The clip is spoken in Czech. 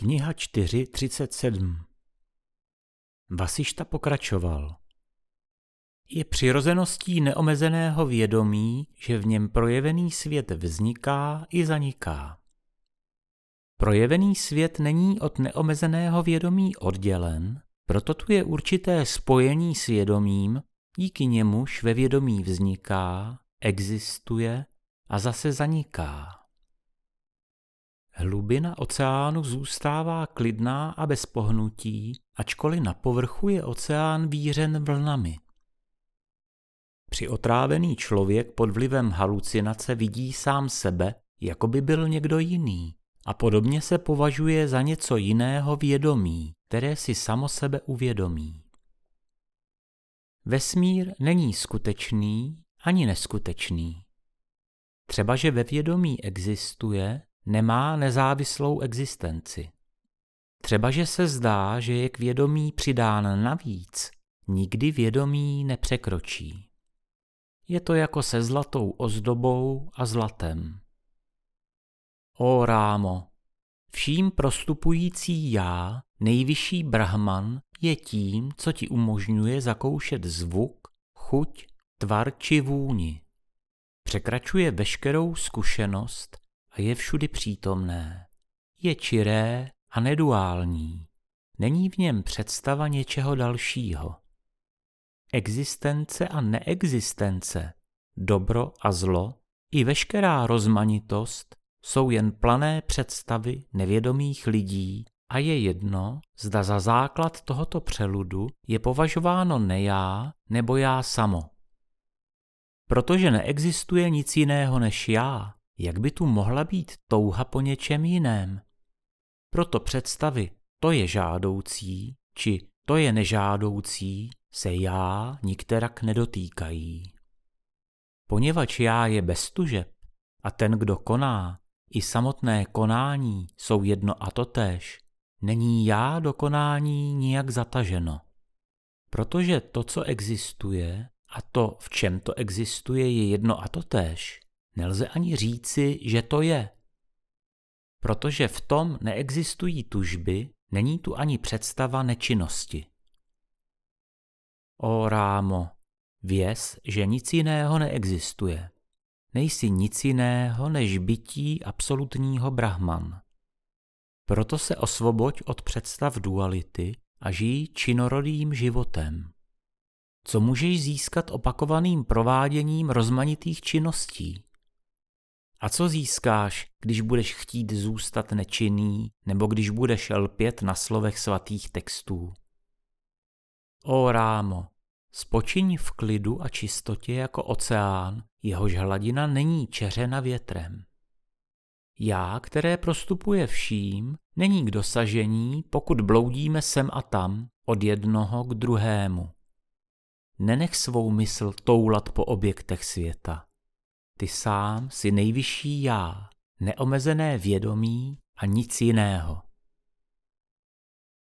Kniha 4.37 Vasišta pokračoval. Je přirozeností neomezeného vědomí, že v něm projevený svět vzniká i zaniká. Projevený svět není od neomezeného vědomí oddělen, proto tu je určité spojení s vědomím, díky němuž ve vědomí vzniká, existuje a zase zaniká. Hlubina oceánu zůstává klidná a bez pohnutí, ačkoliv na povrchu je oceán vířen vlnami. Při otrávený člověk pod vlivem halucinace vidí sám sebe, jako by byl někdo jiný a podobně se považuje za něco jiného vědomí, které si samo sebe uvědomí. Vesmír není skutečný ani neskutečný. Třeba, že ve vědomí existuje, nemá nezávislou existenci. Třeba, že se zdá, že je k vědomí přidán navíc, nikdy vědomí nepřekročí. Je to jako se zlatou ozdobou a zlatem. O rámo, vším prostupující já, nejvyšší brahman, je tím, co ti umožňuje zakoušet zvuk, chuť, tvar či vůni. Překračuje veškerou zkušenost je všudy přítomné. Je čiré a neduální. Není v něm představa něčeho dalšího. Existence a neexistence, dobro a zlo i veškerá rozmanitost jsou jen plané představy nevědomých lidí a je jedno, zda za základ tohoto přeludu je považováno nejá nebo já samo. Protože neexistuje nic jiného než já, jak by tu mohla být touha po něčem jiném. Proto představy to je žádoucí, či to je nežádoucí, se já nikterak nedotýkají. Poněvadž já je bez tužeb a ten, kdo koná, i samotné konání jsou jedno a totéž, není já do konání nijak zataženo. Protože to, co existuje, a to, v čem to existuje, je jedno a totéž, nelze ani říci, že to je. Protože v tom neexistují tužby, není tu ani představa nečinnosti. O rámo, věz, že nic jiného neexistuje. Nejsi nic jiného než bytí absolutního brahman. Proto se osvoboď od představ duality a žij činorodým životem. Co můžeš získat opakovaným prováděním rozmanitých činností? A co získáš, když budeš chtít zůstat nečinný, nebo když budeš lpět na slovech svatých textů? O rámo, spočiň v klidu a čistotě jako oceán, jehož hladina není čeřena větrem. Já, které prostupuje vším, není k dosažení, pokud bloudíme sem a tam od jednoho k druhému. Nenech svou mysl toulat po objektech světa. Ty sám si nejvyšší já, neomezené vědomí a nic jiného.